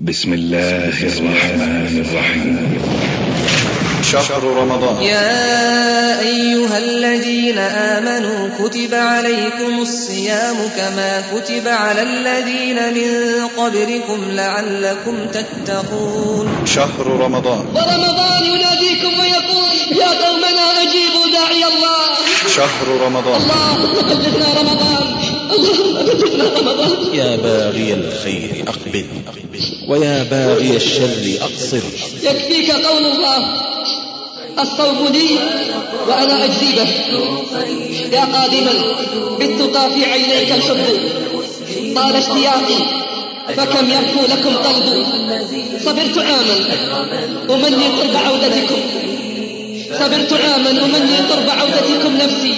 بسم الله الرحمن الرحيم. شهر رمضان. يا أيها الذين آمنوا كتب عليكم الصيام كما كتب على الذين من قبلكم لعلكم تتقون. شهر رمضان. ورمضان يناديكم ويقول يا قومنا أجيبوا داعي الله. شهر رمضان. اللهم بلغنا رمضان. اللهم رمضان يا باغي الخير أقبل ويا باغي الشر أقصر. يكفيك قول الله الصوم لي وأنا أجزي به يا قادما بالتقى في عينيك الحب. طال اشتياقي فكم يهفو لكم قلبي صبرت عاما أمني قرب عودتكم. صبرت عاما أمني قرب عودتكم نفسي.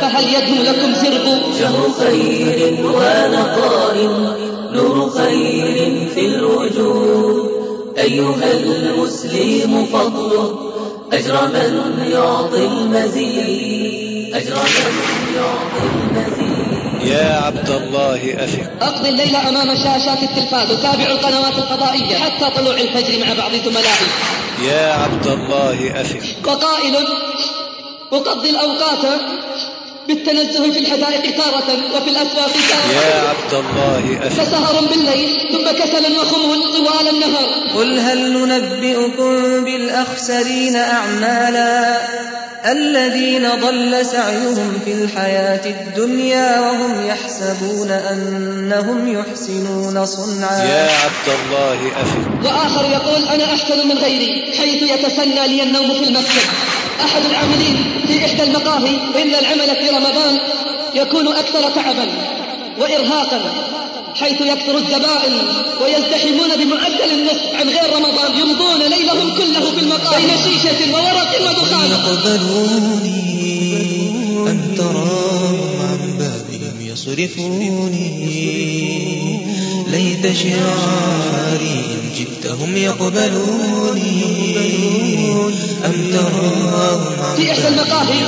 فهل يدنو لكم زرغ شهر خير ونقار نور خير في الوجود. أيها المسلم فضل أجر من يعطي المزيد. أجر من يعطي المزيد. يا عبد الله أفق أقضي الليل أمام شاشات التلفاز. أتابع القنوات الفضائية حتى طلوع الفجر مع بعض زملائي. يا عبد الله أفق وقائل أقضي الأوقات بالتنزه في الحدائق تارة وفي الأسواق تارة. يا عبد الله أفق فسهر بالليل ثم كسل وخمول طوال النهار. قل هل ننبئكم بالأخسرين أعمالا الذين ضل سعيهم في الحياة الدنيا وهم يحسبون أنهم يحسنون صنعا. يا عبد الله أفق وآخر يقول أنا أحسن من غيري حيث يتسنى لي النوم في المكتب أحد العاملين في إحدى المقاهي إن العمل في رمضان يكون أكثر تعبا. وإرهاقا حيث يكثر الزبائن ويزدحمون بمعدل النصف عن غير رمضان يمضون ليلهم كله في المقاهي بين شيشة وورق ودخان. يقبلوني أم تراهم عن بابهم يصرفوني ليت شعاري إن يقبلوني. أم تراهم في إحدى المقاهي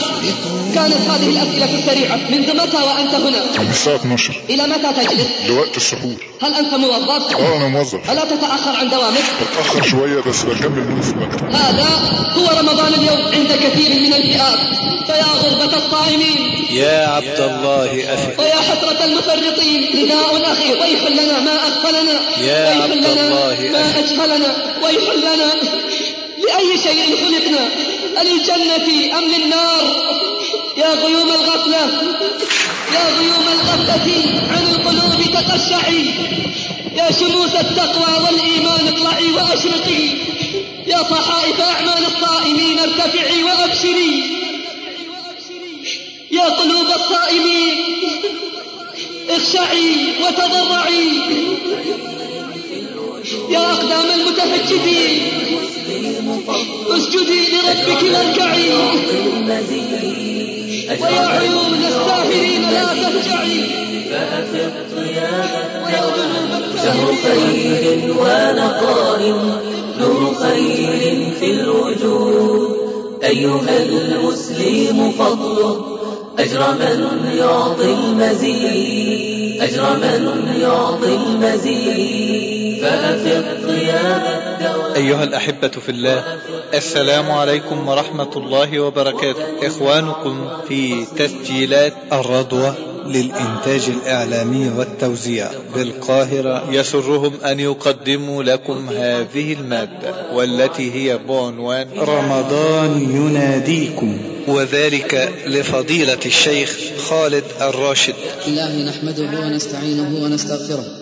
كانت هذه الأسئلة السريعة منذ متى وأنت هنا؟ من الساعة 12 إلى متى تجلس؟ لوقت السحور. هل أنت موظف؟ آه أنا موظف. ألا تتأخر عن دوامك؟ بتأخر شوية بس بكمل نوم في المكتب هذا هو رمضان اليوم عند كثير من الفئات. فيا غربة الصائمين يا عبد الله أفق ويا حسرة المفرطين. نداء أخير ويح لنا ما أغفلنا. يا ويح عبد لنا الله ما أخي. أجهلنا. ويح لنا لأي شيء خلقنا. للجنة أم للنار يا غيوم الغفلة. يا غيوم الغفلة عن القلوب تقشعي. يا شموس التقوى والإيمان اطلعي وأشرقي. يا صحائف أعمال الصائمين ارتفعي وأبشري. يا قلوب الصائمين اخشعي وتضرعي. يا أقدام المتهجدين اسجدي لربك واركعي ويا عيون الساهرين لا تهجعي ويا قلوب شهر خير ونقار نور خير في الوجود. أيها المسلم فضل أجر من يعطي المزيد. أجر من يعطي المزيد. يا أيها الأحبة في الله السلام عليكم ورحمة الله وبركاته. إخوانكم في تسجيلات الرضوة للإنتاج الإعلامي والتوزيع بالقاهرة. يسرهم أن يقدموا لكم هذه المادة والتي هي بعنوان رمضان يناديكم. وذلك لفضيلة الشيخ خالد الراشد. الله نحمده ونستعينه ونستغفره.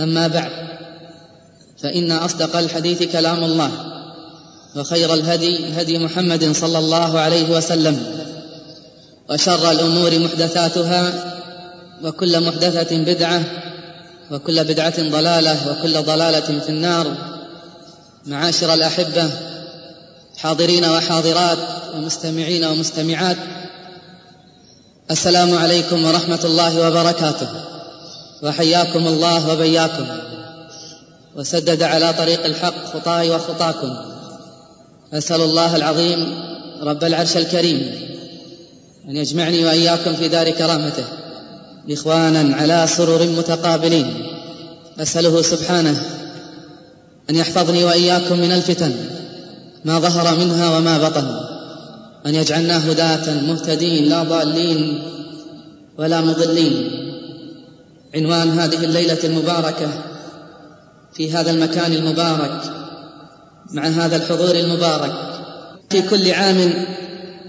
أما بعد فإن أصدق الحديث كلام الله وخير الهدي هدي محمد صلى الله عليه وسلم وشر الأمور محدثاتها وكل محدثة بدعة وكل بدعة ضلالة وكل ضلالة في النار. معاشر الأحبة حاضرين وحاضرات ومستمعين ومستمعات السلام عليكم ورحمة الله وبركاته. وحياكم الله وبياكم. وسدد على طريق الحق خطاي وخطاكم. أسأل الله العظيم رب العرش الكريم أن يجمعني وإياكم في دار كرامته. إخوانا على سرر متقابلين. أسأله سبحانه أن يحفظني وإياكم من الفتن ما ظهر منها وما بطن. أن يجعلنا هداة مهتدين لا ضالين ولا مضلين. عنوان هذه الليلة المباركة في هذا المكان المبارك مع هذا الحضور المبارك. في كل عام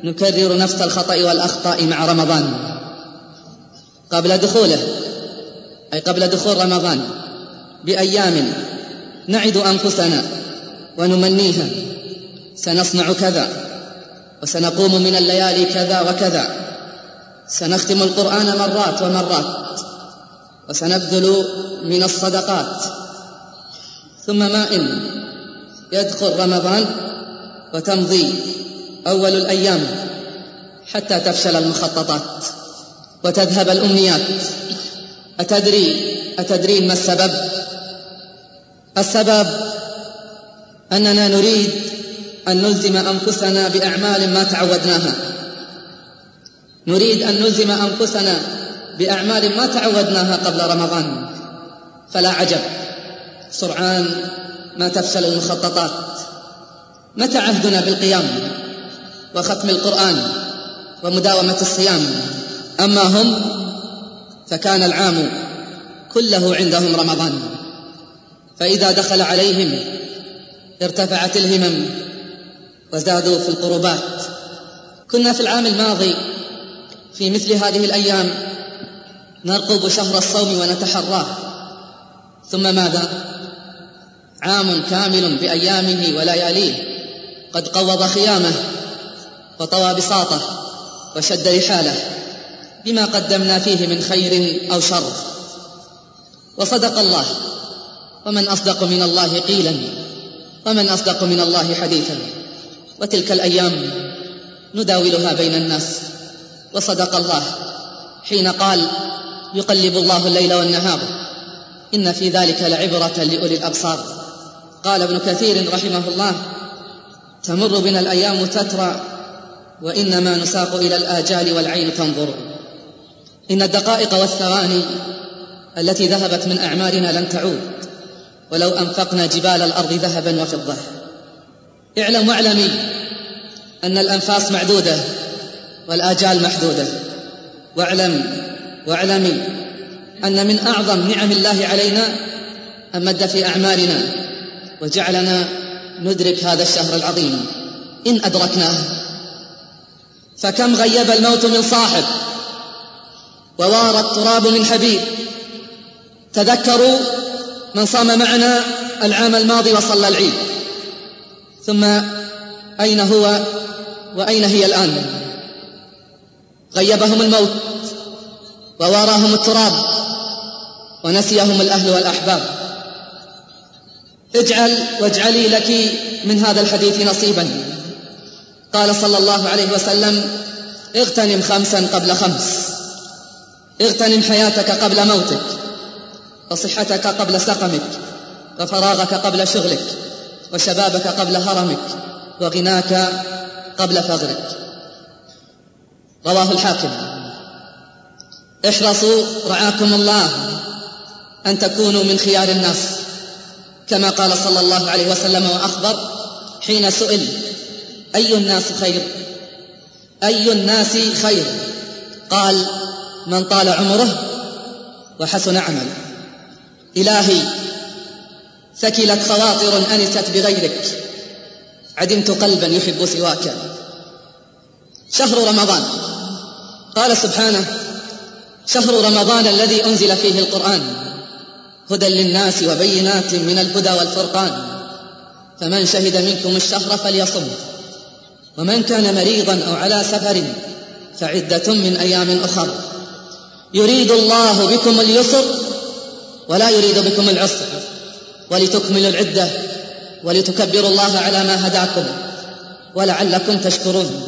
نكرر نفس الخطأ والأخطاء مع رمضان. قبل دخوله أي قبل دخول رمضان بأيام نعد أنفسنا ونمنيها. سنصنع كذا وسنقوم من الليالي كذا وكذا. سنختم القرآن مرات ومرات. وسنبذل من الصدقات. ثم ما ان يدخل رمضان وتمضي أول الأيام حتى تفشل المخططات وتذهب الأمنيات. اتدري اتدرين ما السبب؟ السبب أننا نريد أن نلزم أنفسنا بأعمال ما تعودناها. نريد أن نلزم أنفسنا بأعمال ما تعودناها قبل رمضان. فلا عجب. سرعان ما تفشل المخططات. متى عهدنا بالقيام وختم القرآن ومداومة الصيام؟ أما هم فكان العام كله عندهم رمضان. فإذا دخل عليهم ارتفعت الهمم وزادوا في القربات. كنا في العام الماضي في مثل هذه الأيام نرقب شهر الصوم ونتحراه. ثم ماذا؟ عام كامل بأيامه ولياليه. قد قوض خيامه وطوى بساطه وشد رحاله بما قدمنا فيه من خير أو شر. وصدق الله ومن أصدق من الله قيلا ومن أصدق من الله حديثا. وتلك الأيام نداولها بين الناس. وصدق الله حين قال يقلب الله الليل والنهار. إن في ذلك لعبرة لأولي الأبصار. قال ابن كثير رحمه الله تمر بنا الأيام تترى وإنما نساق إلى الآجال والعين تنظر. إن الدقائق والثواني التي ذهبت من أعمارنا لن تعود. ولو أنفقنا جبال الأرض ذهبا وفضة. اعلم واعلمي أن الأنفاس معدودة والآجال محدودة. واعلم واعلمي أن من أعظم نعم الله علينا أن مد في اعمارنا وجعلنا ندرك هذا الشهر العظيم إن أدركناه. فكم غيب الموت من صاحب ووار التراب من حبيب. تذكروا من صام معنا العام الماضي وصلى العيد. ثم أين هو وأين هي الآن؟ غيبهم الموت. وواراهم التراب ونسيهم الأهل والأحباب. اجعل واجعلي لك من هذا الحديث نصيبا. قال صلى الله عليه وسلم اغتنم خمسا قبل خمس. اغتنم حياتك قبل موتك وصحتك قبل سقمك وفراغك قبل شغلك وشبابك قبل هرمك وغناك قبل فقرك. رواه الحاكم. احرصوا رعاكم الله أن تكونوا من خيار الناس. كما قال صلى الله عليه وسلم وأخبر حين سئل أي الناس خير؟ أي الناس خير؟ قال من طال عمره وحسن عمله. إلهي ثكلت خواطر أنست بغيرك. عدمت قلبا يحب سواك. شهر رمضان. قال سبحانه شهر رمضان الذي أنزل فيه القرآن. هدى للناس وبينات من الهدى والفرقان. فمن شهد منكم الشهر فليصم. ومن كان مريضا أو على سفر فعدة من أيام أخر. يريد الله بكم اليسر ولا يريد بكم العسر. ولتكملوا العدة ولتكبروا الله على ما هداكم. ولعلكم تشكرون.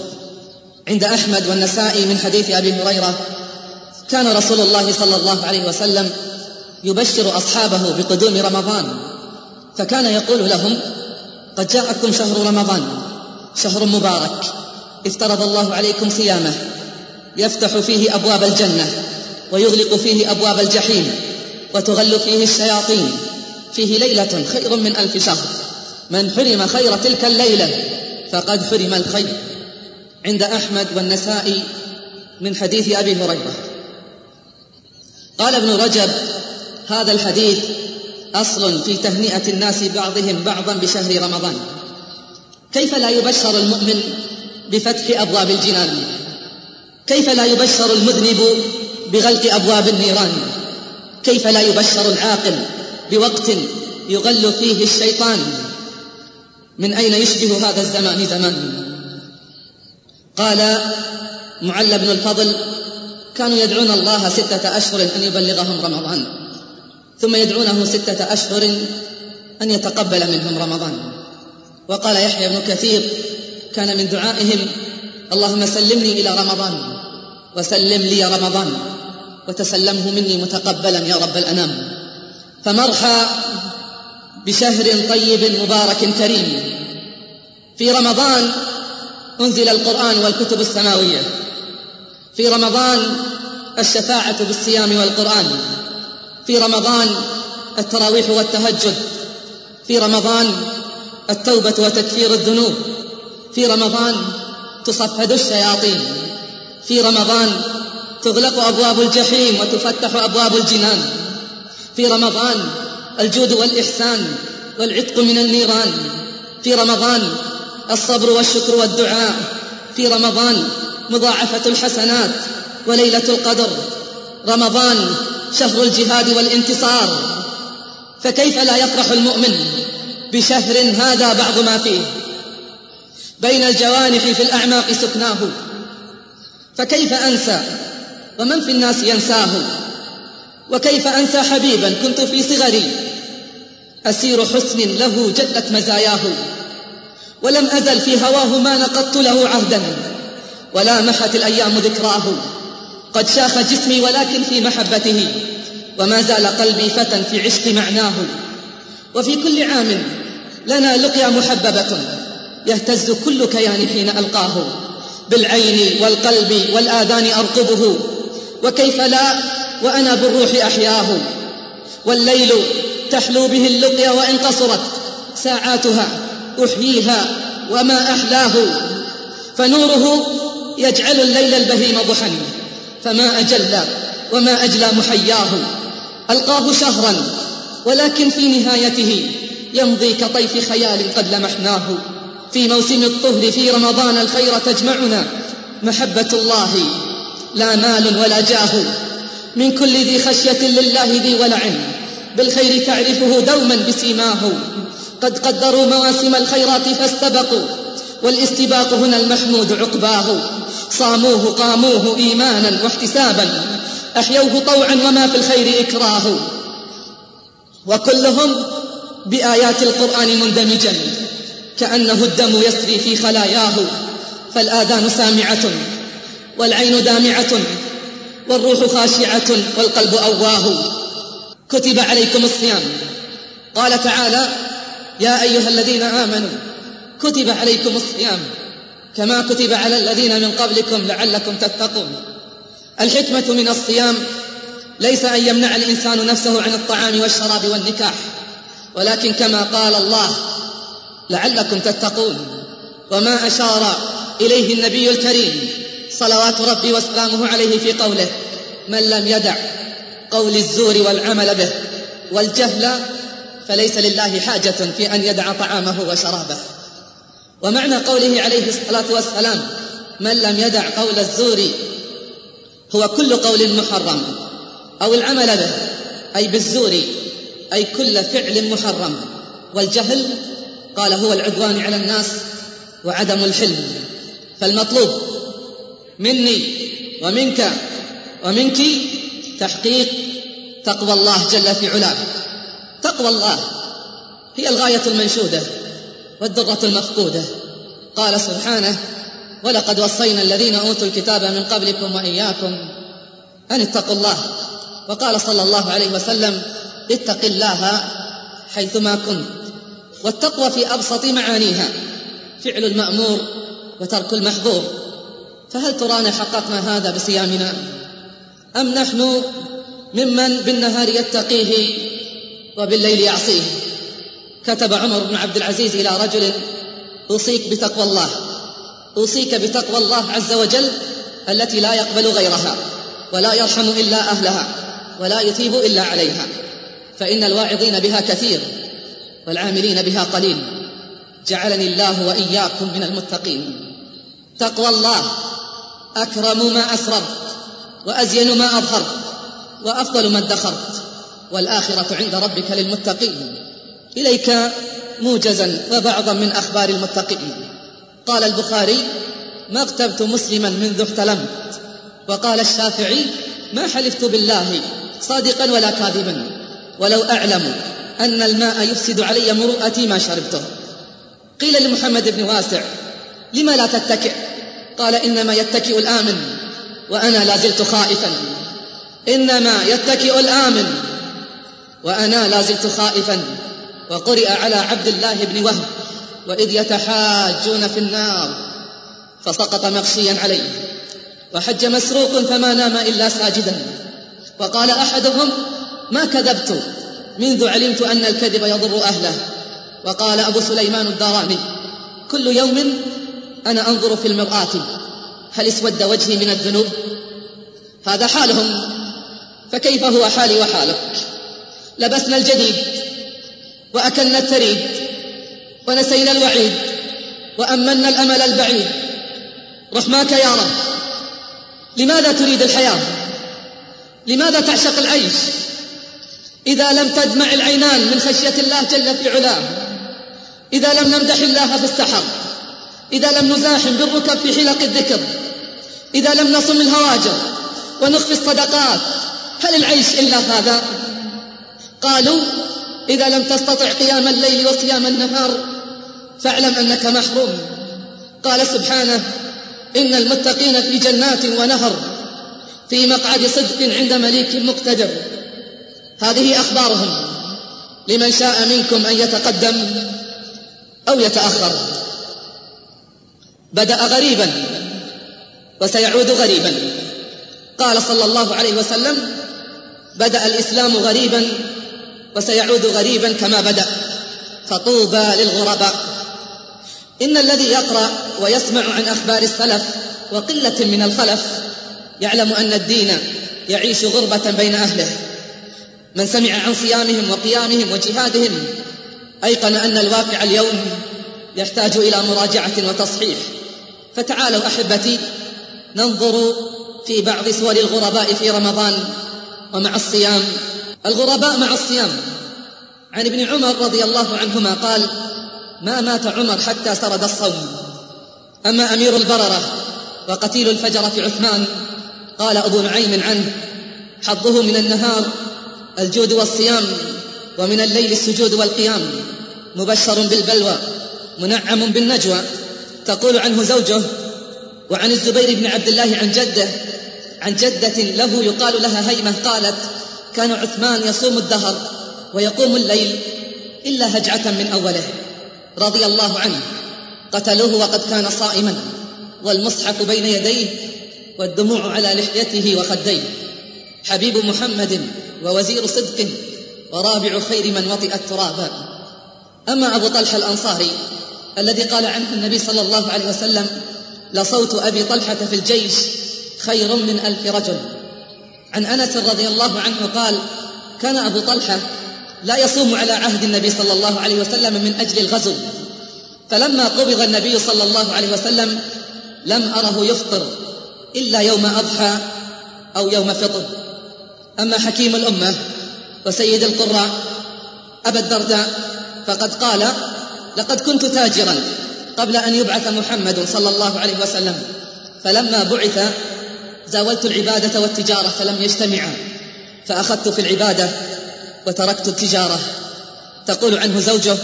عند أحمد والنسائي من حديث أبي هريرة كان رسول الله صلى الله عليه وسلم يبشر أصحابه بقدوم رمضان. فكان يقول لهم قد جاءكم شهر رمضان شهر مبارك افترض الله عليكم صيامه يفتح فيه أبواب الجنة ويغلق فيه أبواب الجحيم وتغل فيه الشياطين فيه ليلة خير من ألف شهر من حرم خير تلك الليلة فقد حرم الخير. عند أحمد والنسائي من حديث أبي هريرة. قال ابن رجب هذا الحديث أصل في تهنئة الناس بعضهم بعضا بشهر رمضان. كيف لا يبشر المؤمن بفتح أبواب الجنان؟ كيف لا يبشر المذنب بغلق أبواب النيران؟ كيف لا يبشر العاقل بوقت يغل فيه الشيطان؟ من أين يشبه هذا الزمان زمان؟ قال معل بن الفضل كانوا يدعون الله ستة أشهر أن يبلغهم رمضان. ثم يدعونه ستة أشهر أن يتقبل منهم رمضان. وقال يحيى بن كثير كان من دعائهم اللهم سلمني إلى رمضان وسلم لي رمضان وتسلمه مني متقبلا يا رب الأنام. فمرحى بشهر طيب مبارك كريم. في رمضان أنزل القرآن والكتب السماوية. في رمضان الشفاعة بالصيام والقرآن. في رمضان التراويح والتهجد. في رمضان التوبة وتكفير الذنوب. في رمضان تصفد الشياطين. في رمضان تغلق أبواب الجحيم وتفتح أبواب الجنان. في رمضان الجود والإحسان والعتق من النيران. في رمضان الصبر والشكر والدعاء. في رمضان مضاعفة الحسنات وليلة القدر رمضان شهر الجهاد والانتصار. فكيف لا يفرح المؤمن بشهر هذا بعض ما فيه؟ بين الجوانح في الأعماق سكناه. فكيف أنسى؟ ومن في الناس ينساه؟ وكيف أنسى حبيبا كنت في صغري؟ أسير حسن له جلت مزاياه. ولم أزل في هواه ما نقضت له عهدا. ولا محت الأيام ذكراه. قد شاخ جسمي ولكن في محبته وما زال قلبي فتى في عشق معناه. وفي كل عام لنا لقيا محببة يهتز كل كيان حين ألقاه. بالعين والقلب والآذان أرقبه وكيف لا وأنا بالروح أحياه. والليل تحلو به اللقيا وإن قصرت ساعاتها أحييها وما أحلاه. فنوره يجعل الليل البهيم ضحى. فما أجل وما أجلى محياه. ألقاه شهرا ولكن في نهايته يمضي كطيف خيال قد لمحناه. في موسم الطهر في رمضان الخير تجمعنا. محبة الله لا مال ولا جاه. من كل ذي خشية لله ذي ولع. بالخير تعرفه دوما بسيماه. قد قدروا مواسم الخيرات فاستبقوا. والاستباق هنا المحمود عقباه. صاموه قاموه إيمانا واحتسابا أحيوه طوعا وما في الخير إكراه. وكلهم بآيات القرآن مندمجا كأنه الدم يسري في خلاياه فالآذان سامعة والعين دامعة والروح خاشعة والقلب أواه. كتب عليكم الصيام. قال تعالى يا أيها الذين آمنوا كتب عليكم الصيام. كما كتب على الذين من قبلكم لعلكم تتقون. الحكمة من الصيام ليس أن يمنع الإنسان نفسه عن الطعام والشراب والنكاح ولكن كما قال الله لعلكم تتقون. وما أشار إليه النبي الكريم صلوات ربي وسلامه عليه في قوله من لم يدع قول الزور والعمل به والجهل فليس لله حاجة في أن يدع طعامه وشرابه. ومعنى قوله عليه الصلاة والسلام من لم يدع قول الزور هو كل قول محرم أو العمل به أي بالزور أي كل فعل محرم والجهل قال هو العدوان على الناس وعدم الحلم فالمطلوب مني ومنك ومنك تحقيق تقوى الله جل في علاه. تقوى الله هي الغاية المنشودة. والذرة المفقودة. قال سبحانه ولقد وصينا الذين أوتوا الكتاب من قبلكم وإياكم أن اتقوا الله وقال صلى الله عليه وسلم اتق الله حيثما كنت والتقوى في أبسط معانيها فعل المأمور وترك المحظور. فهل ترانا حققنا هذا بصيامنا؟ أم نحن ممن بالنهار يتقيه وبالليل يعصيه؟ كتب عمر بن عبد العزيز إلى رجل أوصيك بتقوى الله أوصيك بتقوى الله عز وجل التي لا يقبل غيرها ولا يرحم إلا أهلها ولا يثيب إلا عليها فإن الواعظين بها كثير والعاملين بها قليل. جعلني الله وإياكم من المتقين. تقوى الله أكرم ما أسررت وأزين ما أظهرت وأفضل ما ادخرت والآخرة عند ربك للمتقين. إليك موجزا وبعضا من أخبار المتقين. قال البخاري ما اغتبت مسلما منذ احتلمت وقال الشافعي ما حلفت بالله صادقا ولا كاذبا. ولو أعلم أن الماء يفسد علي مروءتي ما شربته. قيل لمحمد بن واسع لما لا تتكئ؟ قال إنما يتكئ الآمن وأنا لا زلت خائفا. إنما يتكئ الآمن وأنا لا زلت خائفا. وقرئ على عبد الله بن وهب وإذ يتحاجون في النار فسقط مغشيا عليه. وحج مسروق فما نام إلا ساجدا. وقال أحدهم ما كذبت؟ منذ علمت أن الكذب يضر أهله. وقال أبو سليمان الداراني كل يوم أنا أنظر في المرآة هل اسود وجهي من الذنوب؟ هذا حالهم فكيف هو حالي وحالك؟ لبسنا الجديد وأكلنا التريد ونسينا الوعيد وأمنا الأمل البعيد. رحماك يا رب. لماذا تريد الحياة؟ لماذا تعشق العيش؟ إذا لم تدمع العينان من خشية الله جل في علاه إذا لم نمدح الله في السحر إذا لم نزاحم بالركب في حلق الذكر إذا لم نصم الهواجر ونخفي الصدقات هل العيش إلا هذا قالوا إذا لم تستطع قيام الليل وصيام النهار فاعلم أنك محروم. قال سبحانه إن المتقين في جنات ونهر في مقعد صدق عند مليك مقتدر. هذه أخبارهم. لمن شاء منكم أن يتقدم أو يتأخر. بدأ غريبا وسيعود غريبا. قال صلى الله عليه وسلم بدأ الإسلام غريبا وسيعود غريبا كما بدأ. فطوبى للغرباء. إن الذي يقرأ ويسمع عن أخبار السلف وقلة من الخلف يعلم أن الدين يعيش غربة بين أهله. من سمع عن صيامهم وقيامهم وجهادهم أيقن أن الواقع اليوم يحتاج إلى مراجعة وتصحيح. فتعالوا أحبتي ننظر في بعض صور الغرباء في رمضان ومع الصيام. الغرباء مع الصيام. عن ابن عمر رضي الله عنهما قال ما مات عمر حتى سرد الصوم. أما أمير البررة وقتيل الفجر في عثمان قال أبو نعيم عنه حظه من النهار الجود والصيام ومن الليل السجود والقيام. مبشر بالبلوى منعم بالنجوى. تقول عنه زوجه وعن الزبير بن عبد الله عن جده عن جدة له يقال لها هيمة قالت كان عثمان يصوم الدهر ويقوم الليل إلا هجعة من أوله رضي الله عنه. قتلوه وقد كان صائما والمصحف بين يديه والدموع على لحيته وخديه. حبيب محمد ووزير صدق ورابع خير من وطئ التراب أما أبو طلحة الأنصاري الذي قال عنه النبي صلى الله عليه وسلم لصوت أبي طلحة في الجيش خير من ألف رجل. عن أنس رضي الله عنه قال كان أبو طلحة لا يصوم على عهد النبي صلى الله عليه وسلم من أجل الغزو. فلما قبض النبي صلى الله عليه وسلم لم أره يفطر إلا يوم أضحى أو يوم فطر. أما حكيم الأمة وسيد القراء أبا الدرداء فقد قال لقد كنت تاجرا قبل أن يبعث محمد صلى الله عليه وسلم. فلما بعث زاولت العبادة والتجارة فلم يجتمعا فأخذت في العبادة وتركت التجارة. تقول عنه زوجه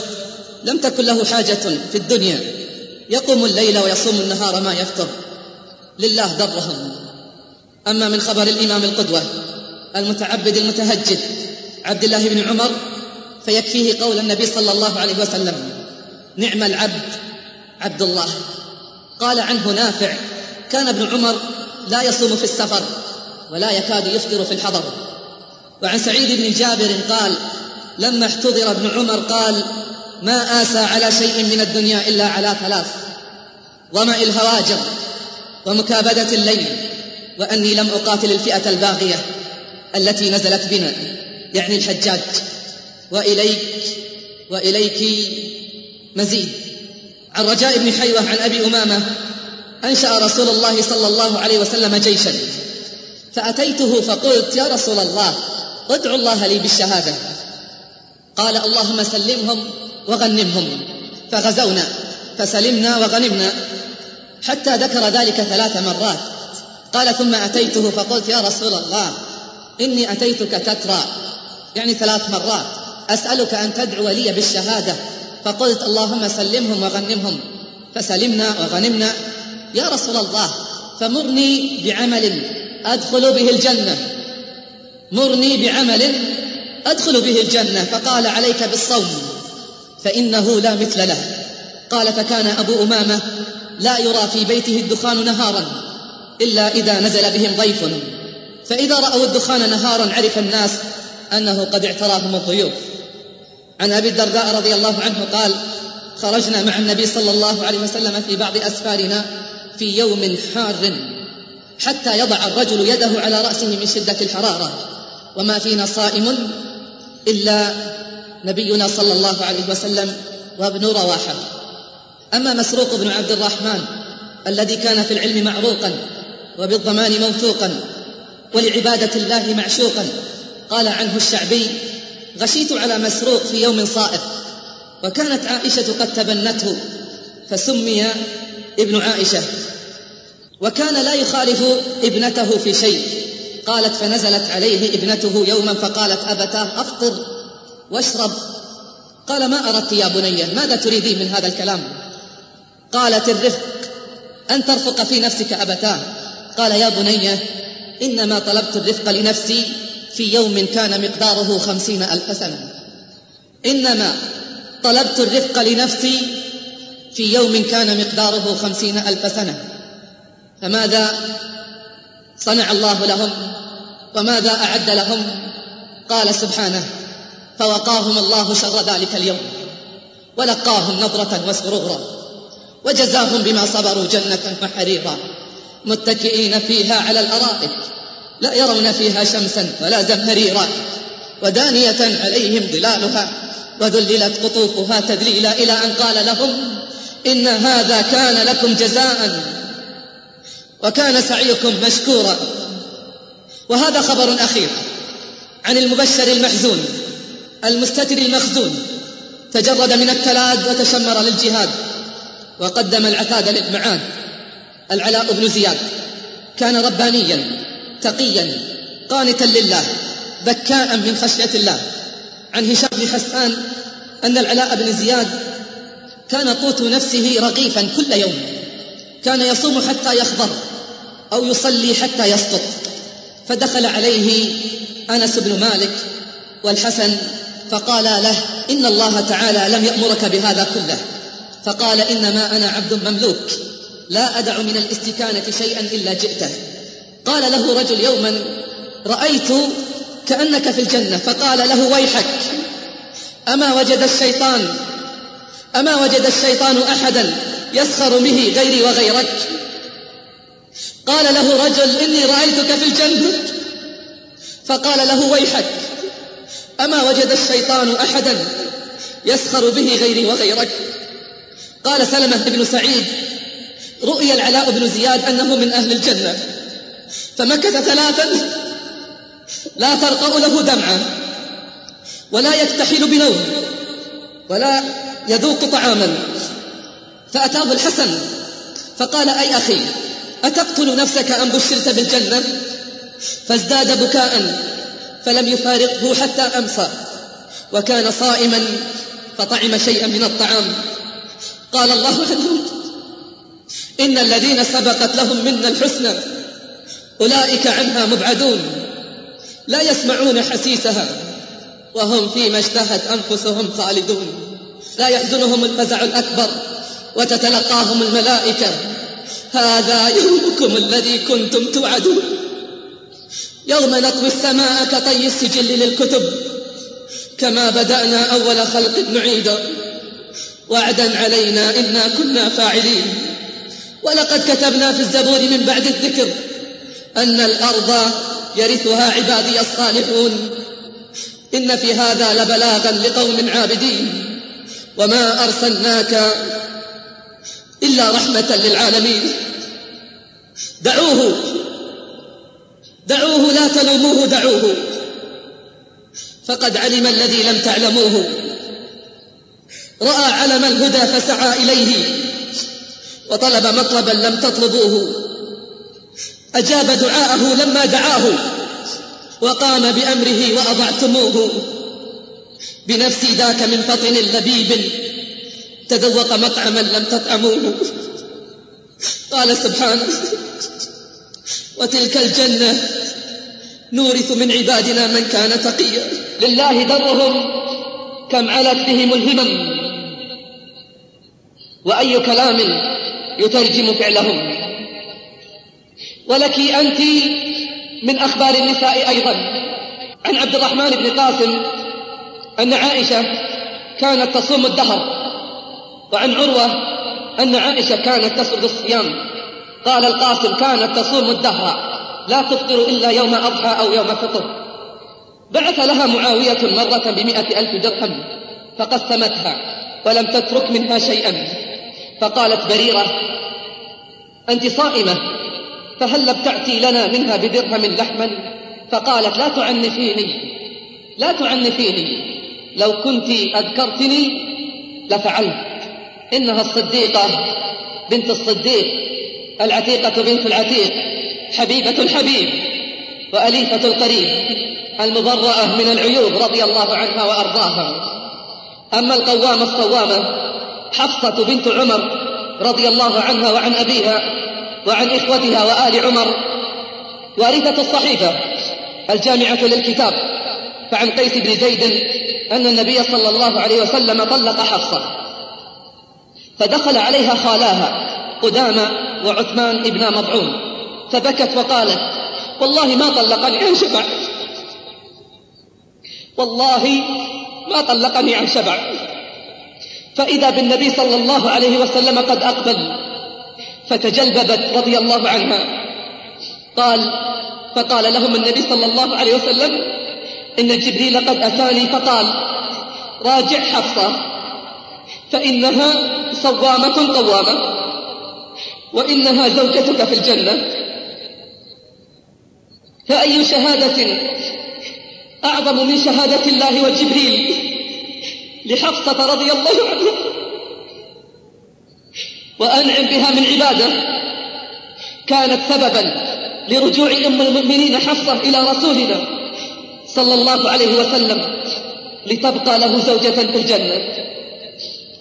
لم تكن له حاجة في الدنيا يقوم الليل ويصوم النهار ما يفطر لله درهم أما من خبر الإمام القدوة المتعبد المتهجد عبد الله بن عمر فيكفيه قول النبي صلى الله عليه وسلم نعم العبد عبد الله. قال عنه نافع كان ابن عمر لا يصوم في السفر ولا يكاد يفطر في الحضر. وعن سعيد بن جابر قال لما احتضر ابن عمر قال ما آسى على شيء من الدنيا إلا على ثلاث ظمأ الهواجر ومكابدة الليل وأني لم أقاتل الفئة الباغية التي نزلت بنا يعني الحجاج. وإليك وإليك مزيد. عن رجاء بن حيوة عن أبي أمامة أنشأ رسول الله صلى الله عليه وسلم جيشا. فأتيته فقلت يا رسول الله ادعو الله لي بالشهادة. قال اللهم سلمهم وغنمهم. فغزونا فسلمنا وغنمنا حتى ذكر ذلك ثلاث مرات. قال ثم أتيته فقلت يا رسول الله إني أتيتك تترى. يعني ثلاث مرات. أسألك أن تدعو لي بالشهادة. فقلت اللهم سلمهم وغنمهم. فسلمنا وغنمنا. يا رسول الله فمرني بعمل أدخل به الجنة. مرني بعمل أدخل به الجنة فقال عليك بالصوم فإنه لا مثل له. قال فكان أبو أمامة لا يرى في بيته الدخان نهارا إلا إذا نزل بهم ضيف. فإذا رأوا الدخان نهارا عرف الناس أنه قد اعتراهم الضيوف. عن أبي الدرداء رضي الله عنه قال خرجنا مع النبي صلى الله عليه وسلم في بعض أسفارنا في يوم حار حتى يضع الرجل يده على رأسه من شدة الحرارة. وما فينا صائم إلا نبينا صلى الله عليه وسلم وابن رواحة. أما مسروق بن عبد الرحمن الذي كان في العلم معروقا وبالضمان موثوقا ولعبادة الله معشوقا قال عنه الشعبي غشيت على مسروق في يوم صائف وكانت عائشة قد تبنته فسمي ابن عائشة. وكان لا يخالف ابنته في شيء. قالت فنزلت عليه ابنته يوما فقالت أبتاه أفطر واشرب. قال ما أردت يا بني ماذا تريدين من هذا الكلام؟ قالت الرفق أن ترفق في نفسك أبتاه. قال يا بني إنما طلبت الرفق لنفسي في يوم كان مقداره خمسين ألف سنة. إنما طلبت الرفق لنفسي في يوم كان مقداره خمسين ألف سنة. فماذا صنع الله لهم؟ وماذا أعد لهم؟ قال سبحانه فوقاهم الله شر ذلك اليوم ولقاهم نظرة وسرورا وجزاهم بما صبروا جنة وحريرا متكئين فيها على الأرائك لا يرون فيها شمسا ولا زمهريرا ودانية عليهم ظلالها وذللت قطوفها تذليلا إلى أن قال لهم إن هذا كان لكم جزاء وكان سعيكم مشكورا. وهذا خبر أخير عن المبشر المحزون المستتر المخزون. تجرد من التلاد وتشمر للجهاد وقدم العتاد للمعاد. العلاء بن زياد كان ربانيا تقيا قانتا لله بكاء من خشية الله. عن هشام بن حسان أن العلاء بن زياد كان قوت نفسه رغيفا كل يوم. كان يصوم حتى يخضر أو يصلي حتى يسقط. فدخل عليه أنس بن مالك والحسن فقال له إن الله تعالى لم يأمرك بهذا كله. فقال إنما أنا عبد مملوك لا أدع من الاستكانة شيئا إلا جئته. قال له رجل يوما رأيت كأنك في الجنة. فقال له ويحك أما وجد الشيطان؟ أما وجد الشيطان أحدا؟ يسخر به غيري وغيرك. قال له رجل إني رأيتك في الجنة. فقال له ويحك. أما وجد الشيطان أحدا يسخر به غيري وغيرك؟ قال سلمة بن سعيد رؤي العلاء بن زياد أنه من أهل الجنة. فمكث ثلاثا لا ترقأ له دمعة ولا يكتحل بنوم ولا يذوق طعاما. فأتاه الحسن فقال أي أخي أتقتل نفسك أم بشرت بالجنة؟ فازداد بكاء فلم يفارقه حتى أمسى وكان صائما فطعم شيئا من الطعام. قال الله عنهم إن الذين سبقت لهم منا الحسنى أولئك عنها مبعدون لا يسمعون حسيسها وهم فيما اشتهت أنفسهم خالدون لا يحزنهم الفزع الأكبر. وتتلقاهم الملائكة. هذا يومكم الذي كنتم توعدون. يوم نطوي السماء كطي السجل للكتب. كما بدأنا أول خلق نعيد. وعدا علينا إنا كنا فاعلين. ولقد كتبنا في الزبور من بعد الذكر أن الأرض يرثها عبادي الصالحون. إن في هذا لبلاغا لقوم عابدين. وما أرسلناك إلا رحمة للعالمين. دعوه. دعوه لا تلوموه دعوه. فقد علم الذي لم تعلموه. رأى علم الهدى فسعى إليه. وطلب مطلبا لم تطلبوه. أجاب دعاءه لما دعاه. وقام بأمره وأضعتموه. بنفسي ذاك من فطن لبيب تذوق مطعما لم تطعموه. قال سبحانه وتلك الجنة نورث من عبادنا من كان تقيا لله درهم كم علت بهم الهمم وأي كلام يترجم فعلهم. ولك أنت من أخبار النساء أيضا. عن عبد الرحمن بن قاسم أن عائشة كانت تصوم الدهر. وعن عروة أن عائشة كانت تسرد الصيام قال القاسم كانت تصوم الدهر لا تفطر إلا يوم أضحى أو يوم فطر. بعث لها معاوية مرة بمئة ألف درهم فقسمتها ولم تترك منها شيئا. فقالت بريرة أنت صائمة فهل ابتعتي لنا منها بدرهم لحما؟ فقالت لا تعنفيني لا تعنفيني. لو كنت أذكرتني لفعلت. إنها الصديقة بنت الصديق العتيقة بنت العتيق حبيبة الحبيب وأليفة القريب المبرأة من العيوب رضي الله عنها وأرضاها. أما القوامة الصوامة حفصة بنت عمر رضي الله عنها وعن أبيها وعن إخوتها وآل عمر. وارثة الصحيفة الجامعة للكتاب فعن قيس بن زيد أن النبي صلى الله عليه وسلم طلق حفصة. فدخل عليها خالاها قدامى وعثمان ابن مضعون فبكت وقالت والله ما طلقني عن شبع. والله ما طلقني عن شبع. فإذا بالنبي صلى الله عليه وسلم قد أقبل فتجلببت رضي الله عنها. قال فقال لهم النبي صلى الله عليه وسلم إن جبريل قد أتاني. فقال راجع حفصة. فإنها صوامة قوامة وإنها زوجتك في الجنة. فأي شهادة أعظم من شهادة الله وجبريل لحفصة رضي الله عنها؟ وأنعم بها من عبادة كانت سببا لرجوع أم المؤمنين حفصة إلى رسولنا صلى الله عليه وسلم لتبقى له زوجة في الجنة.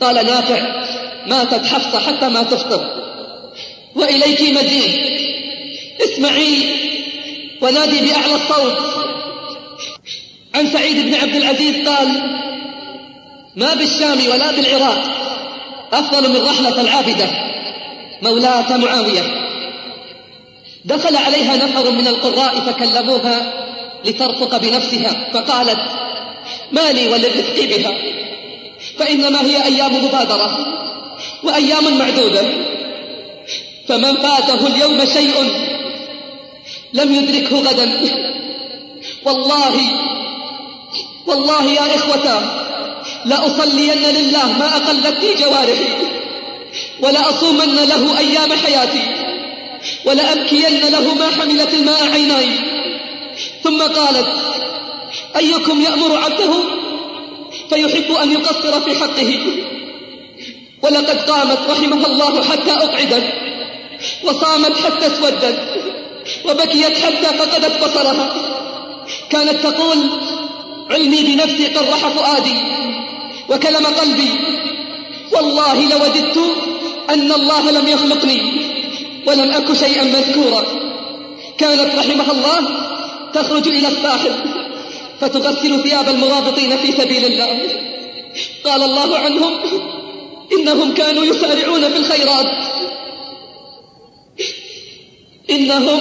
قال نافع ماتت حفصة حتى ما تفطر. وإليك مزيد اسمعي ونادي بأعلى الصوت. عن سعيد بن عبد العزيز قال ما بالشام ولا بالعراق أفضل من رحلة العابدة. مولاة معاوية. دخل عليها نفر من القراء فكلموها لترفق بنفسها فقالت ما لي بها. فإنما هي أيام مبادرة وأيام معدودة. فمن فاته اليوم شيء لم يدركه غدا. والله والله يا إخوتا لأصلين لله ما أقلتني جوارحي ولأصومن له أيام حياتي ولأبكين له ما حملت الماء عيناي. ثم قالت أيكم يأمر عبده؟ فيحب أن يقصر في حقه. ولقد قامت رحمها الله حتى أقعدت وصامت حتى اسودت وبكيت حتى فقدت بصرها. كانت تقول علمي بنفسي قرح فؤادي وكلم قلبي. والله لوددت أن الله لم يخلقني ولم أك شيئا مذكورا. كانت رحمها الله تخرج إلى الساحل. فتغسل ثياب المرابطين في سبيل الله. قال الله عنهم إنهم كانوا يسارعون في الخيرات. إنهم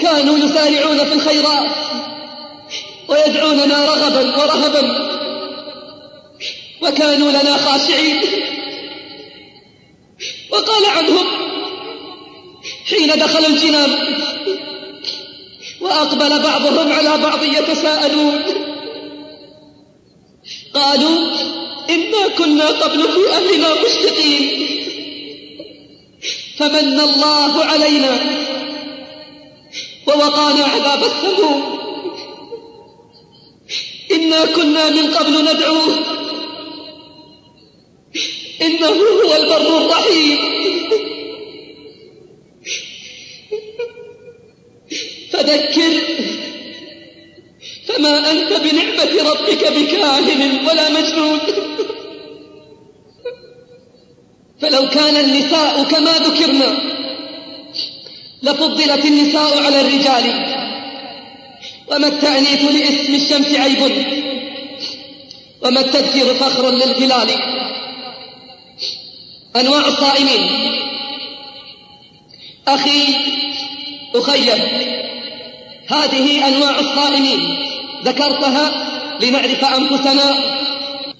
كانوا يسارعون في الخيرات. ويدعوننا رغبا ورهبا. وكانوا لنا خاشعين. وقال عنهم حين دخل الجنان وأقبل بعضهم على بعض يتساءلون. قالوا إنا كنا قبل في أهلنا مشفقين فمن الله علينا. ووقانا عذاب السموم إنا كنا من قبل ندعوه. إنه هو البر الرحيم. فذكر فما أنت بنعمة ربك بكاهن ولا مجنون. فلو كان النساء كما ذكرنا لفضلت النساء على الرجال. وما التأنيث لإسم الشمس عيب وما التذكير فخر للهلال. أنواع الصائمين. أخي أخي هذه أنواع الصائمين. ذكرتها لنعرف أنفسنا.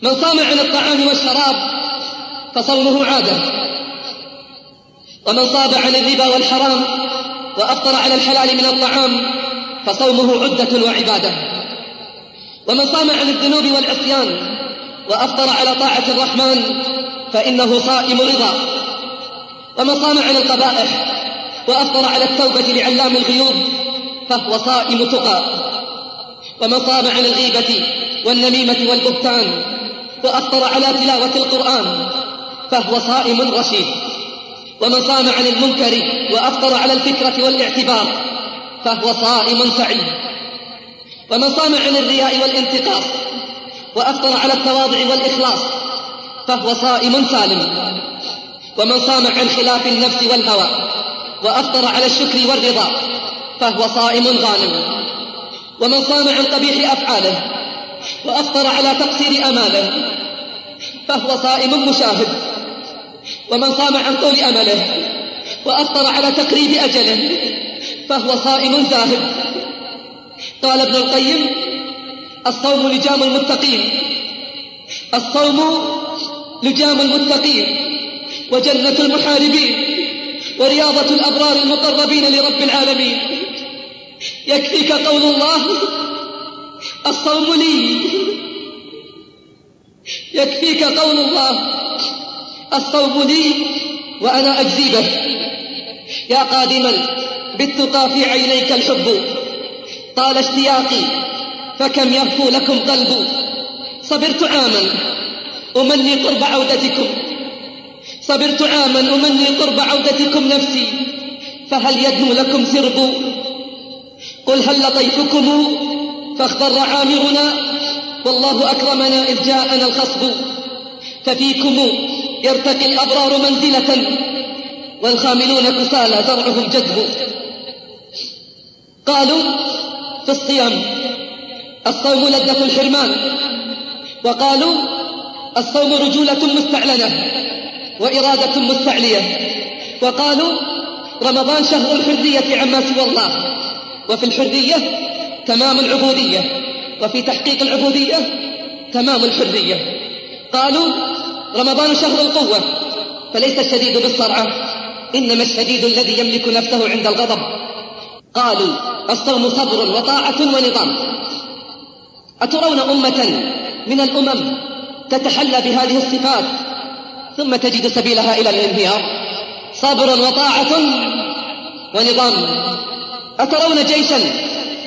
من صام عن الطعام والشراب فصومه عادة. ومن صاب عن الربا والحرام وأفطر على الحلال من الطعام فصومه عدة وعبادة. ومن صام عن الذنوب والعصيان وأفطر على طاعة الرحمن فإنه صائم رضا. ومن صام عن القبائح وأفطر على التوبة لعلام الغيوب فهو صائم تقى. ومن صام عن الغيبة والنميمة والبهتان وأفطر على تلاوة القرآن فهو صائم رشيد. ومن صام عن المنكر وأفطر على الفكرة والاعتبار فهو صائم سعيد. ومن صام عن الرياء والانتقاص وأفطر على التواضع والإخلاص فهو صائم سالم. ومن صام عن خلاف النفس والهوى وأفطر على الشكر والرضا فهو صائم غانم. ومن صام عن قبيح أفعاله وأفطر على تقصير أماله فهو صائم مشاهد. ومن صام عن طول أمله وأفطر على تقريب أجله فهو صائم زاهد. قال ابن القيم الصوم لجام المتقين. الصوم لجام المتقين. وجنة المحاربين. ورياضة الأبرار المقربين لرب العالمين. يكفيك قول الله؟ الصوم لي. يكفيك قول الله؟ الصوم لي وأنا أجزي به. يا قادما بالتقى في عينيك الحب. طال اشتياقي فكم يهفو لكم قلب صبرت عاما أمني قرب عودتكم. صبرت عاما أمني قرب عودتكم نفسي فهل يدنو لكم سرب؟ قل هل لطيفكم؟ فاخضر عامرنا والله أكرمنا إذ جاءنا الخصب ففيكم يرتقي الأبرار منزلة والخاملون كسالى زرعهم جذب. قالوا في الصيام الصوم لذة الحرمان وقالوا الصوم رجولة مستعلنة. وإرادة مستعلية. وقالوا رمضان شهر الحرية عما سوى الله. وفي الحرية تمام العبودية. وفي تحقيق العبودية تمام الحرية. قالوا رمضان شهر القوة. فليس الشديد بالصرعة. إنما الشديد الذي يملك نفسه عند الغضب. قالوا الصوم صبر وطاعة ونظام. أترون أمة من الأمم تتحلى بهذه الصفات؟ ثم تجد سبيلها إلى الانهيار. صبر وطاعة ونظام. أترون جيشا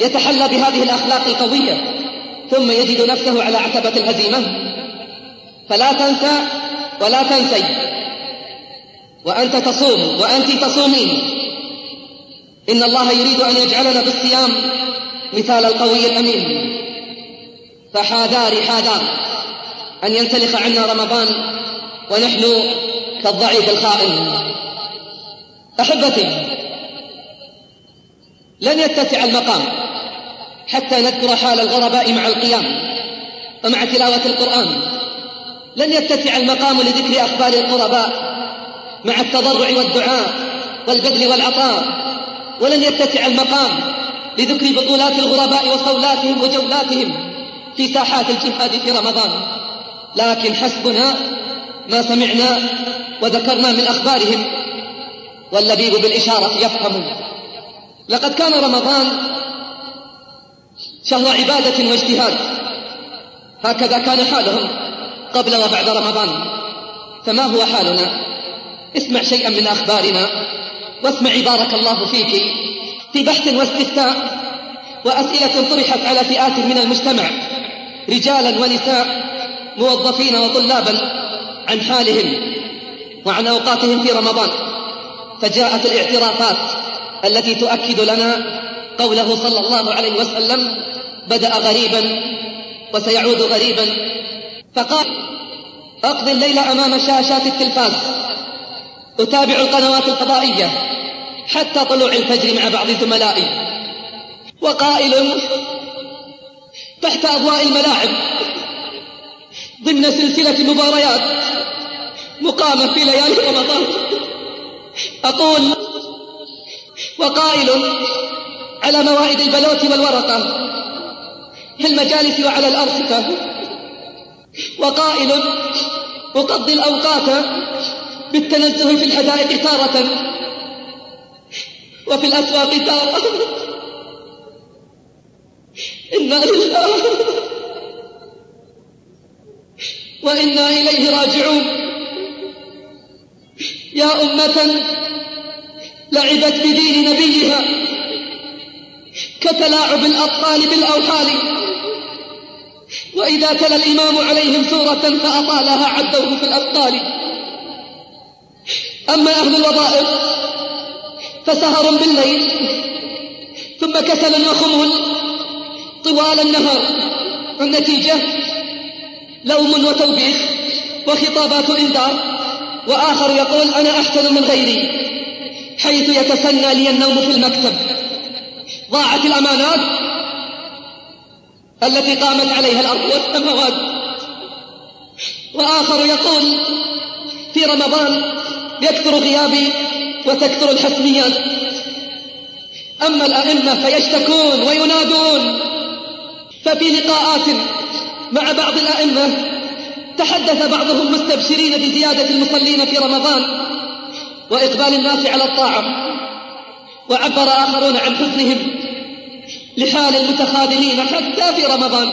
يتحلى بهذه الأخلاق القوية ثم يجد نفسه على عتبة الهزيمة. فلا تنسى ولا تنسي. وأنت تصوم وأنت تصومين. إن الله يريد أن يجعلنا بالصيام مثال القوي الأمين. فحاذار حاذار. أن ينسلخ عنا رمضان ونحن كالضعيف الخائن. أحبتي لن يتسع المقام حتى نذكر حال الغرباء مع القيام. ومع تلاوة القرآن لن يتسع المقام لذكر أخبار القرباء مع التضرع والدعاء والبذل والعطاء. ولن يتسع المقام لذكر بطولات الغرباء وصولاتهم وجولاتهم في ساحات الجهاد في رمضان. لكن حسبنا ما سمعنا وذكرنا من أخبارهم واللبيب بالإشارة يفهم. لقد كان رمضان شهر عبادة واجتهاد. هكذا كان حالهم قبل وبعد رمضان. فما هو حالنا؟ اسمع شيئا من أخبارنا واسمع بارك الله فيك. في بحث واستفتاء وأسئلة طرحت على فئات من المجتمع رجالا ونساء موظفين وطلابا عن حالهم وعن أوقاتهم في رمضان فجاءت الاعترافات التي تؤكد لنا قوله صلى الله عليه وسلم بدأ غريبا وسيعود غريبا. فقال أقضي الليل أمام شاشات التلفاز أتابع القنوات الفضائية حتى طلوع الفجر مع بعض زملائي. وقائل تحت أضواء الملاعب ضمن سلسلة مباريات مقامة في ليالي رمضان. أقول وقائل على موائد البلوت والورقة. في المجالس وعلى الأرصفة وقائل أقضي الأوقات بالتنزه في الحدائق تارة. وفي الأسواق تارة. إنا لله وإنا إليه راجعون. يا أمة لعبت بدين نبيها كتلاعب الأطفال بالأوحال وإذا تلا الإمام عليهم سورة فأطالها عدوه في الأبطال. أما أهل الوظائف فسهر بالليل ثم كسل وخمول طوال النهار. النتيجة لوم وتوبيخ وخطابات إنذار وآخر يقول أنا أحسن من غيري حيث يتسنى لي النوم في المكتب. ضاعت الأمانات التي قامت عليها الأرض والسماوات. وآخر يقول في رمضان يكثر غيابي وتكثر الحسميات أما الأئمة فيشتكون وينادون ففي لقاءات مع بعض الأئمة. تحدث بعضهم مستبشرين بزيادة المصلين في رمضان وإقبال الناس على الطاعة وعبر آخرون عن حزنهم لحال المتخاذلين حتى في رمضان.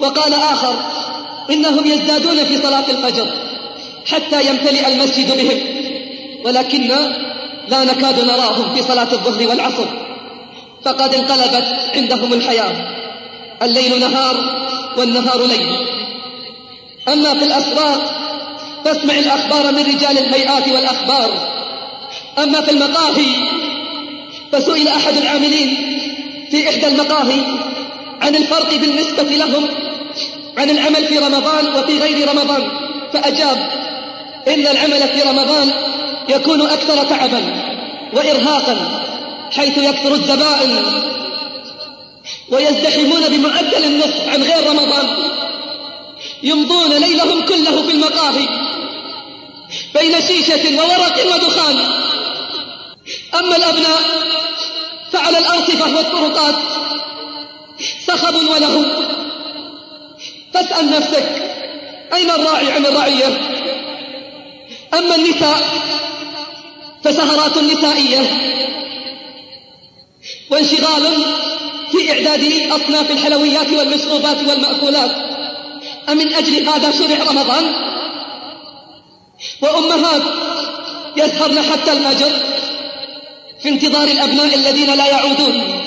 وقال آخر إنهم يزدادون في صلاة الفجر حتى يمتلئ المسجد بهم ولكن لا نكاد نراهم في صلاة الظهر والعصر فقد انقلبت عندهم الحياة. الليل نهار والنهار ليل. أما في الأسواق فاسمع الأخبار من رجال الهيئات والأخبار. أما في المقاهي فسئل أحد العاملين في إحدى المقاهي عن الفرق بالنسبة لهم عن العمل في رمضان وفي غير رمضان فأجاب إن العمل في رمضان يكون أكثر تعبا وإرهاقا حيث يكثر الزبائن ويزدحمون بمعدل النصف عن غير رمضان. يمضون ليلهم كله في المقاهي بين شيشة وورق ودخان. أما الأبناء فعلى الأرصفة والطرقات صخب ولهو. فاسأل نفسك أين الراعي عن الرعية؟ أما النساء فسهرات نسائية. وانشغال في إعداد أصناف الحلويات والمشروبات والمأكولات. أمن أجل هذا شرع رمضان؟ وأمهات يسهرن حتى الفجر في انتظار الأبناء الذين لا يعودون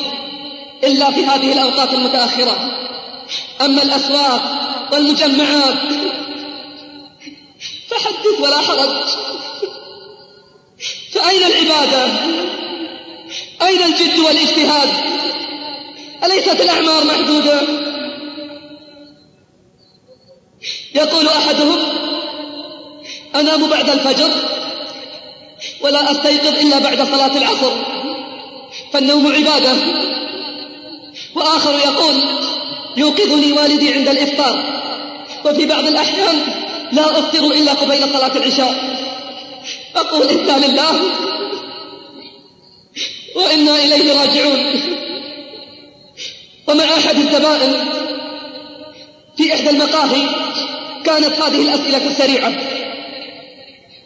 إلا في هذه الأوقات المتأخرة. أما الأسواق والمجمعات فحدث ولا حرج. فأين العبادة؟ أين الجد والاجتهاد؟ أليست الأعمار محدودة؟ يقول أحدهم أنام بعد الفجر ولا أستيقظ إلا بعد صلاة العصر فالنوم عبادة. وآخر يقول يوقظني والدي عند الإفطار وفي بعض الأحيان لا أفطر إلا قبيل صلاة العشاء. أقول إنا لله وإنا إليه راجعون. ومع أحد الزبائن في إحدى المقاهي كانت هذه الأسئلة السريعة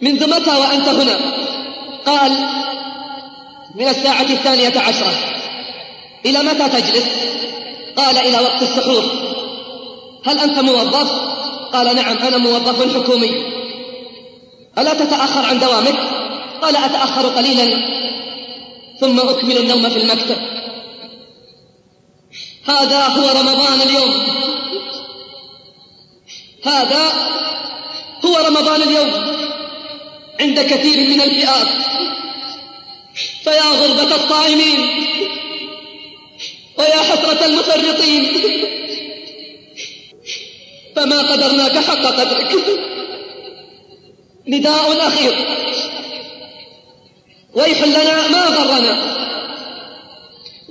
منذ متى وأنت هنا؟ قال من الساعة الثانية عشرة. إلى متى تجلس؟ قال إلى وقت السحور. هل أنت موظف؟ قال نعم أنا موظف حكومي. ألا تتأخر عن دوامك؟ قال أتأخر قليلا ثم أكمل النوم في المكتب. هذا هو رمضان اليوم. هذا هو رمضان اليوم. عند كثير من الفئات. فيا غربة الصائمين ويا حسرة المفرطين. فما قدرناك حق قدرك. نداء أخير. ويح لنا ما غرنا.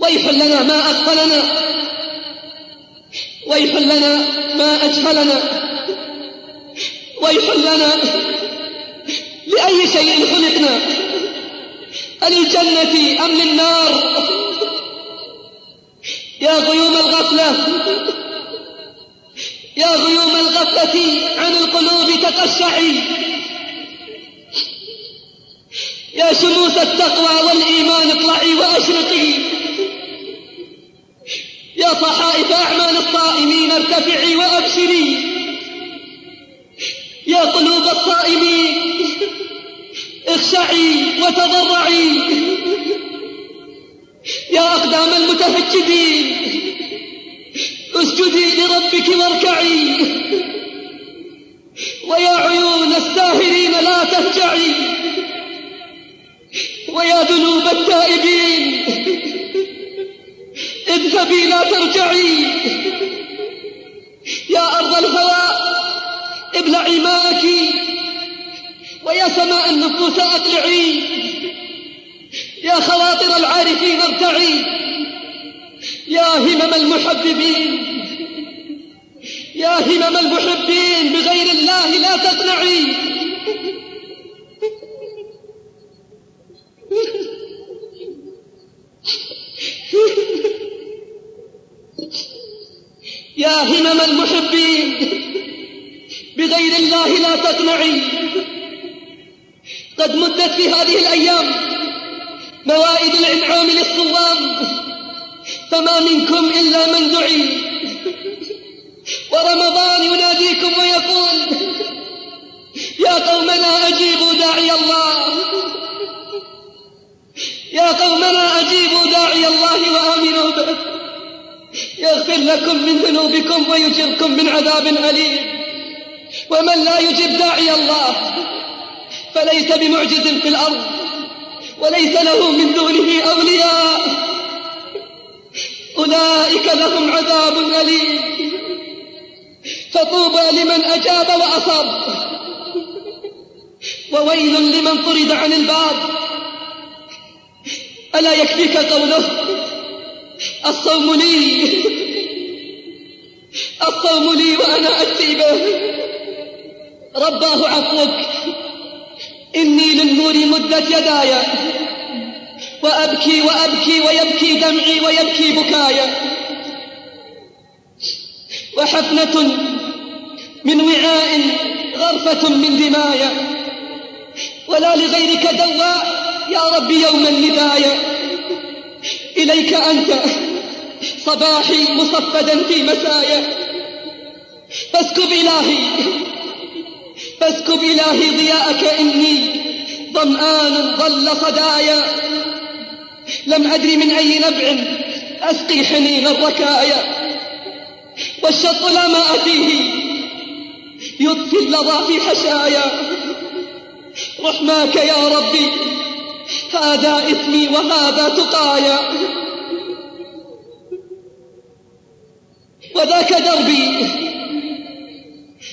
ويح لنا ما أغفلنا ويح لنا ما أجهلنا. ويح لنا لأي شيء خلقنا. الجنة أم للنار يا غيوم الغفلة. يا غيوم الغفلة عن القلوب تقشعي. يا شموس التقوى والإيمان اطلعي وأشرقي. يا صحائف أعمال الصائمين ارتفعي وأبشري. يا قلوب الصائمين اخشعي وتضرعي. يا أقدام المتهجدين اسجدي لربك واركعي. ويا عيون الساهرين لا تهجعي. ويا ذنوب التائبين اذهبي لا ترجعي. يا أرض الهواء ابلعي ماءك ويا سماء النفوس أقلعي يا خواطر العارفين ارتعي. يا همم المحببين يا همم المحبين بغير الله لا تقنعي. يا همم المحبين بغير الله لا تقنعي. قد مدت في هذه الأيام موائد الإنعام للصوام فما منكم إلا من دعي. ورمضان يناديكم ويقول يا قومنا أجيبوا داعي الله. يا قومنا أجيبوا داعي الله وآمنوا به يغفر لكم من ذنوبكم ويجركم من عذاب أليم. ومن لا يجب داعي الله فليس بمعجز في الأرض وليس له من دونه أولياء. أولئك لهم عذاب أليم. فطوبى لمن أجاب وأصاب. وويل لمن طرد عن الباب. ألا يكفيك قوله؟ الصوم لي. الصوم لي وأنا أتي به رباه عفوك. إني للنور مدت يداي. وأبكي وأبكي ويبكي دمعي ويبكي بكايا وحفنة من وعاء غرفة من دمايا ولا لغيرك دواء يا رب يوم الندايا إليك أنت. صباحي مصفدا في مسايا. فاسكب إلهي. فاسكب إلهي ضياءك إني ظمآن ظل صدايا. لم أدري من أي نبع أسقي حنين الركايا. والشط لا ماء فيه يطفي اللظى في حشايا رحماك يا ربي هذا إثمي وهذا تقايا. وذاك دربي.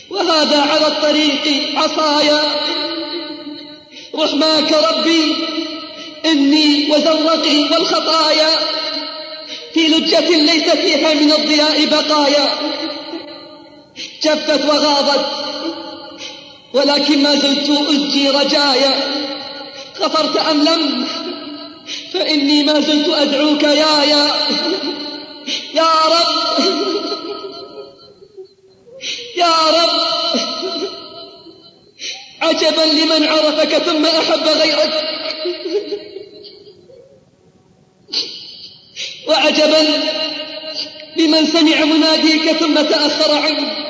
وهذا على الطريق عصايا. رحماك ربي إني وزرقي والخطايا. في لجة ليس فيها من الضياء بقايا. جفت وغاضت ولكن ما زلت أزجي رجايا. غفرت أم لم؟ فإني ما زلت أدعوك يا يا عجبا لمن عرفك ثم أحب غيرك. وعجبا لمن سمع مناديك ثم تأخر عنك.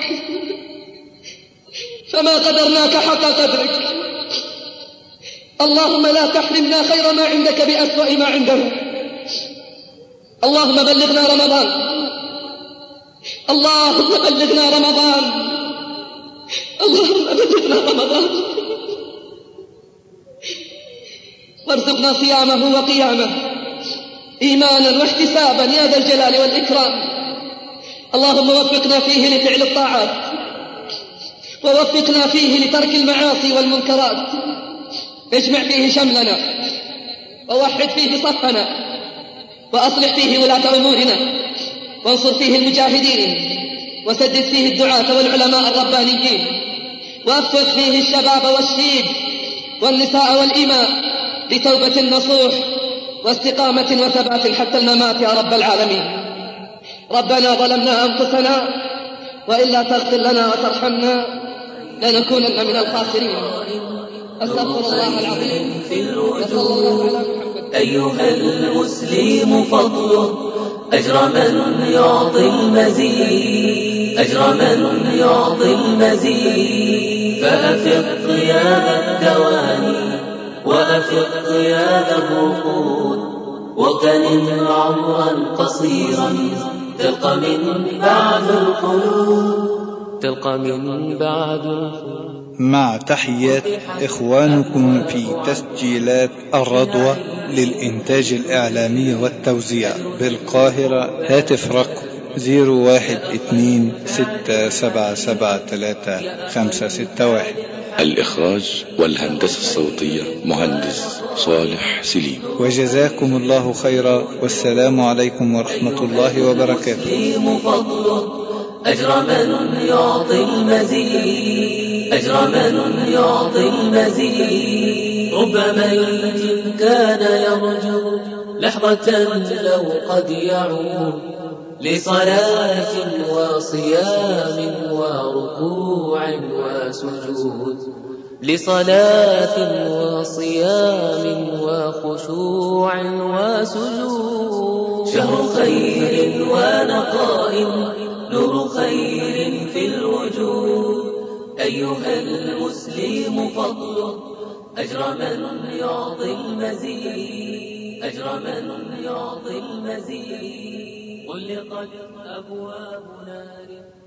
فما قدرناك حق قدرك. اللهم لا تحرمنا خير ما عندك بأسوأ ما عندنا اللهم بلغنا رمضان. اللهم بلغنا رمضان. اللهم بلغنا رمضان. وارزقنا صيامه وقيامه. إيمانا واحتسابا يا ذا الجلال والإكرام. اللهم وفقنا فيه لفعل الطاعات. ووفقنا فيه لترك المعاصي والمنكرات. اجمع فيه شملنا. ووحد فيه صفنا. وأصلح فيه ولاة أمورنا. وانصر فيه المجاهدين. وسدد فيه الدعاة والعلماء الربانيين. ووفق فيه الشباب والشيب والنساء والإماء. لتوبة نصوح واستقامة وثبات حتى الممات يا رب العالمين. ربنا ظلمنا أنفسنا وإلا تغفر لنا وترحمنا لنكونن من الخاسرين. أستغفر الله العظيم. في الوجود أيها المسلم فضله أجر من يعطي المزيد. أجر من يعطي المزيد. فأفق يا ذا الدواني. وأفق يا ذا الرقود وكن عمرا قصيرا تلقى من بعد القلوب تلقى من بعد مع تحيات إخوانكم في تسجيلات الرضوة للإنتاج الإعلامي والتوزيع بالقاهرة هاتف رقم 012 677 3561 الإخراج والهندسة الصوتية مهندس صالح سليم. وجزاكم الله خيرا والسلام عليكم ورحمة الله وبركاته. أجر من يعطي المزيد. أجر من يعطي المزيد. رب ميت كان يرجو لحظة لو قد يعود. لصلاة وصيام وركوع وسجود. لصلاة وصيام وخشوع وسجود. شهر خير ونقاء نور خير في الوجود. أيها المسلم فضله أجر من يعطي المزيد أجر من يعطي المزيد. غلقت أبواب نار.